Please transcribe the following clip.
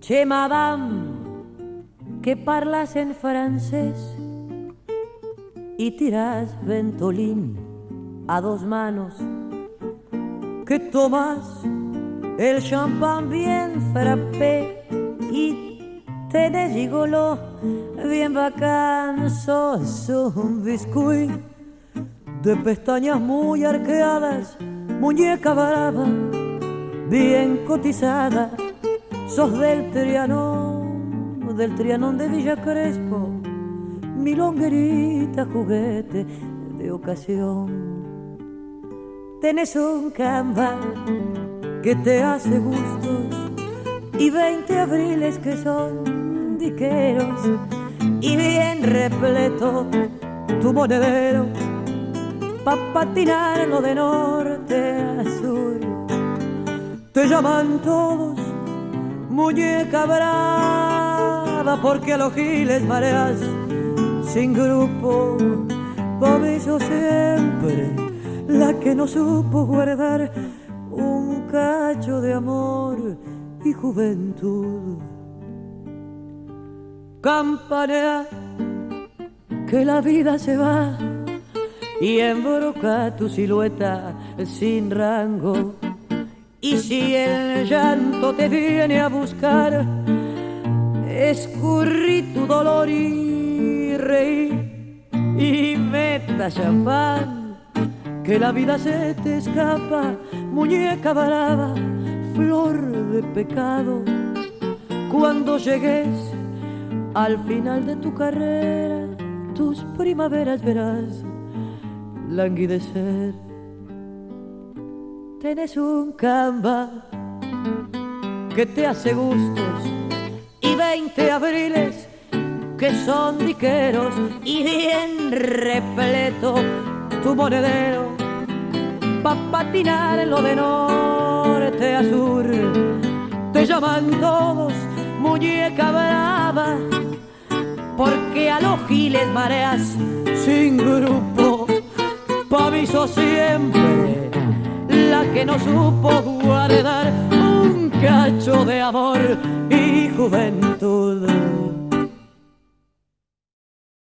Che madame, que parlas en francés y tiras ventolín a dos manos, que tomas el champán bien frappé y tenés gigolo bien bacán, sos un biscuit de pestañas muy arqueadas, muñeca brava, bien cotizada, sos del Trianón, del Trianón de Villa Crespo, mi longuerita juguete de ocasión. Tenés un camba que te hace gustos y 20 abriles que son diqueros y bien repleto tu monedero pa' patinarlo de norte a sur. Te llaman todos muñeca brava porque los giles mareas sin grupo. Por eso siempre la que no supo guardar un cacho de amor y juventud. Campanea que la vida se va y embroca tu silueta sin rango. Y si el llanto te viene a buscar, escurrí tu dolor y reí y meta champán, que la vida se te escapa, muñeca brava, flor de pecado. Cuando llegues al final de tu carrera, tus primaveras verás languidecer. Tenés un camba que te hace gustos y 20 abriles que son diqueros y bien repleto tu monedero pa' patinar lo de norte a sur. Te llaman todos muñeca brava porque a los giles mareas sin grupo pa' mí siempre que no supo guardar un cacho de amor y juventud.